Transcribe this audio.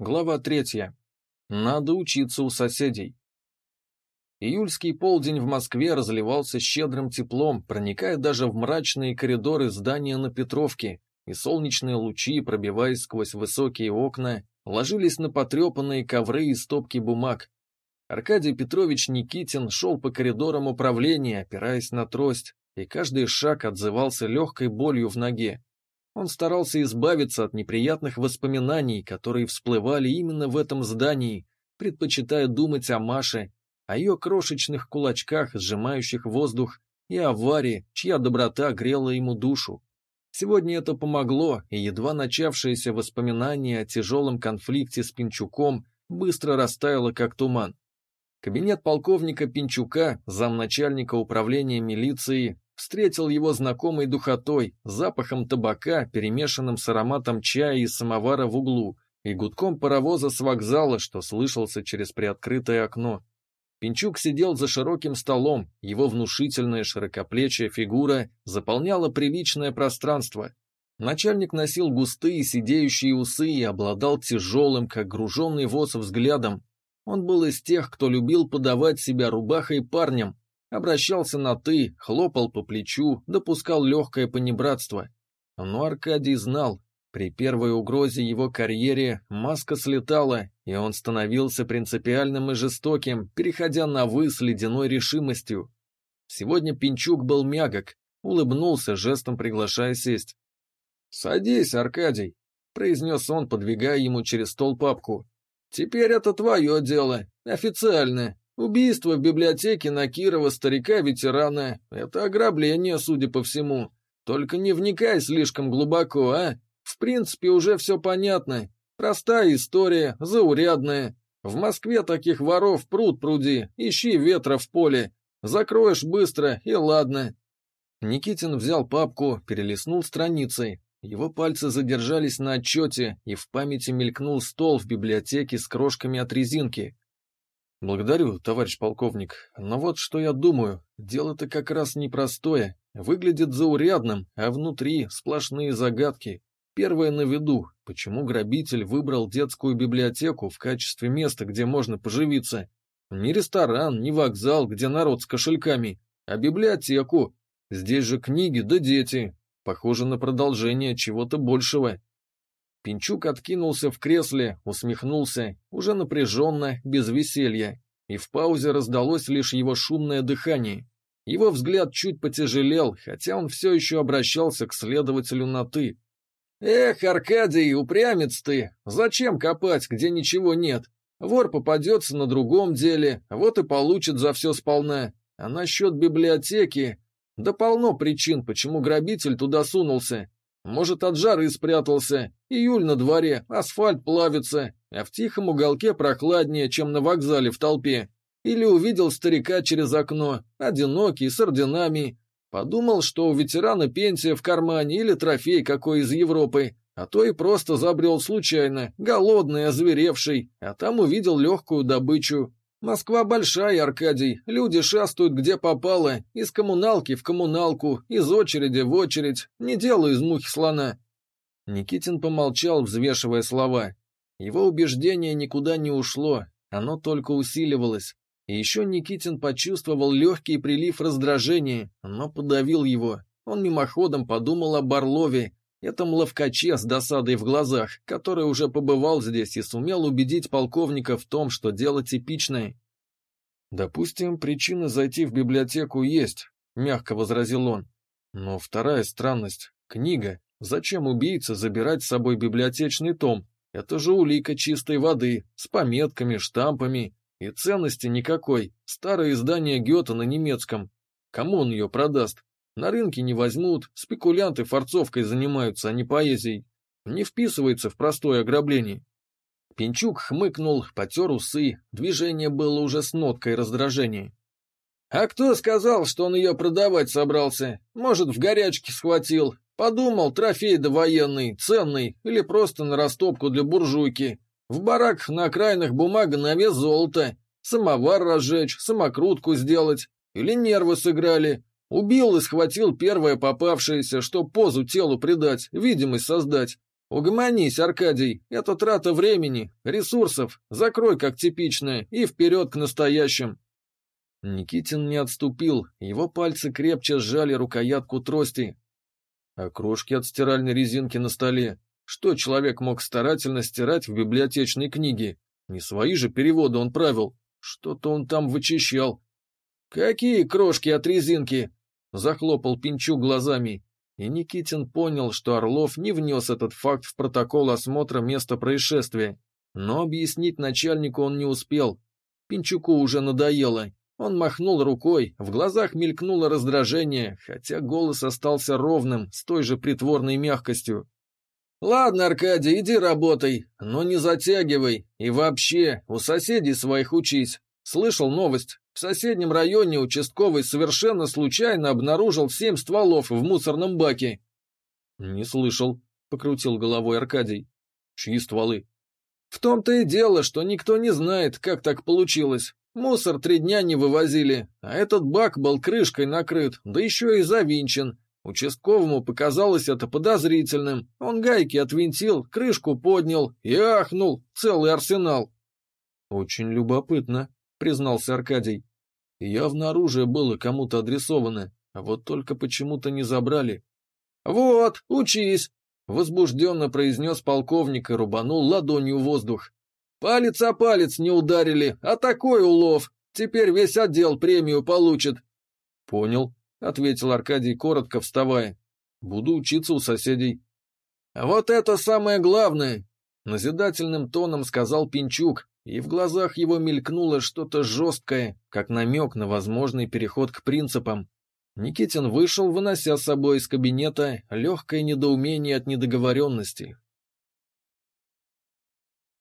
Глава третья. Надо учиться у соседей. Июльский полдень в Москве разливался щедрым теплом, проникая даже в мрачные коридоры здания на Петровке, и солнечные лучи, пробиваясь сквозь высокие окна, ложились на потрепанные ковры и стопки бумаг. Аркадий Петрович Никитин шел по коридорам управления, опираясь на трость, и каждый шаг отзывался легкой болью в ноге. Он старался избавиться от неприятных воспоминаний, которые всплывали именно в этом здании, предпочитая думать о Маше, о ее крошечных кулачках, сжимающих воздух, и о Варе, чья доброта грела ему душу. Сегодня это помогло, и едва начавшееся воспоминание о тяжелом конфликте с Пинчуком быстро растаяло, как туман. Кабинет полковника Пинчука, замначальника управления милиции, встретил его знакомой духотой, запахом табака, перемешанным с ароматом чая и самовара в углу, и гудком паровоза с вокзала, что слышался через приоткрытое окно. Пинчук сидел за широким столом, его внушительная широкоплечья фигура заполняла приличное пространство. Начальник носил густые сидеющие усы и обладал тяжелым, как груженный воз, взглядом. Он был из тех, кто любил подавать себя рубахой парням, Обращался на «ты», хлопал по плечу, допускал легкое понебратство. Но Аркадий знал, при первой угрозе его карьере маска слетала, и он становился принципиальным и жестоким, переходя на «вы» с ледяной решимостью. Сегодня Пинчук был мягок, улыбнулся, жестом приглашая сесть. «Садись, Аркадий», — произнес он, подвигая ему через стол папку. «Теперь это твое дело, официально, Убийство в библиотеке на Кирова старика-ветерана — это ограбление, судя по всему. Только не вникай слишком глубоко, а? В принципе, уже все понятно. Простая история, заурядная. В Москве таких воров пруд пруди, ищи ветра в поле. Закроешь быстро, и ладно. Никитин взял папку, перелистнул страницы. Его пальцы задержались на отчете, и в памяти мелькнул стол в библиотеке с крошками от резинки. «Благодарю, товарищ полковник, но вот что я думаю, дело-то как раз непростое, выглядит заурядным, а внутри сплошные загадки. Первое на виду, почему грабитель выбрал детскую библиотеку в качестве места, где можно поживиться? Не ресторан, не вокзал, где народ с кошельками, а библиотеку. Здесь же книги да дети. Похоже на продолжение чего-то большего. Пинчук откинулся в кресле, усмехнулся, уже напряженно, без веселья, и в паузе раздалось лишь его шумное дыхание. Его взгляд чуть потяжелел, хотя он все еще обращался к следователю на «ты». «Эх, Аркадий, упрямец ты! Зачем копать, где ничего нет? Вор попадется на другом деле, вот и получит за все сполна. А насчет библиотеки... Да полно причин, почему грабитель туда сунулся. Может, от жары спрятался. Июль на дворе, асфальт плавится, а в тихом уголке прохладнее, чем на вокзале в толпе. Или увидел старика через окно, одинокий, с орденами. Подумал, что у ветерана пенсия в кармане или трофей какой из Европы, а то и просто забрел случайно, голодный, озверевший, а там увидел легкую добычу. Москва большая, Аркадий, люди шастают где попало, из коммуналки в коммуналку, из очереди в очередь, не делаю из мухи слона». Никитин помолчал, взвешивая слова. Его убеждение никуда не ушло, оно только усиливалось. И еще Никитин почувствовал легкий прилив раздражения, но подавил его. Он мимоходом подумал о Барлове, этом ловкаче с досадой в глазах, который уже побывал здесь и сумел убедить полковника в том, что дело типичное. «Допустим, причина зайти в библиотеку есть», — мягко возразил он. «Но вторая странность — книга. Зачем убийце забирать с собой библиотечный том? Это же улика чистой воды, с пометками, штампами. И ценности никакой. Старое издание Гёта на немецком. Кому он ее продаст? На рынке не возьмут, спекулянты форцовкой занимаются, а не поэзией. Не вписывается в простое ограбление. Пинчук хмыкнул, потер усы, движение было уже с ноткой раздражения. «А кто сказал, что он ее продавать собрался? Может, в горячке схватил? Подумал, трофей довоенный, ценный, или просто на растопку для буржуйки. В бараках на окраинах бумага на вес золота. Самовар разжечь, самокрутку сделать. Или нервы сыграли. Убил и схватил первое попавшееся, что позу телу придать, видимость создать. Угомонись, Аркадий, это трата времени, ресурсов, закрой как типичное и вперед к настоящим. Никитин не отступил, его пальцы крепче сжали рукоятку трости. А крошки от стиральной резинки на столе. Что человек мог старательно стирать в библиотечной книге? Не свои же переводы он правил. Что-то он там вычищал. «Какие крошки от резинки?» — захлопал Пинчук глазами. И Никитин понял, что Орлов не внес этот факт в протокол осмотра места происшествия. Но объяснить начальнику он не успел. Пинчуку уже надоело. Он махнул рукой, в глазах мелькнуло раздражение, хотя голос остался ровным, с той же притворной мягкостью. «Ладно, Аркадий, иди работай, но не затягивай. И вообще, у соседей своих учись. Слышал новость. В соседнем районе участковый совершенно случайно обнаружил семь стволов в мусорном баке. Не слышал, покрутил головой Аркадий. Чьи стволы? В том-то и дело, что никто не знает, как так получилось. Мусор три дня не вывозили, а этот бак был крышкой накрыт, да еще и завинчен. Участковому показалось это подозрительным. Он гайки отвинтил, крышку поднял и ахнул, целый арсенал. Очень любопытно, признался Аркадий. Явно оружие было кому-то адресовано, а вот только почему-то не забрали. «Вот, учись!» — возбужденно произнес полковник и рубанул ладонью воздух. «Палец о палец не ударили, а такой улов! Теперь весь отдел премию получит!» «Понял», — ответил Аркадий, коротко вставая. «Буду учиться у соседей». «Вот это самое главное!» — назидательным тоном сказал Пинчук, и в глазах его мелькнуло что-то жесткое, как намек на возможный переход к принципам. Никитин вышел, вынося с собой из кабинета легкое недоумение от недоговоренности.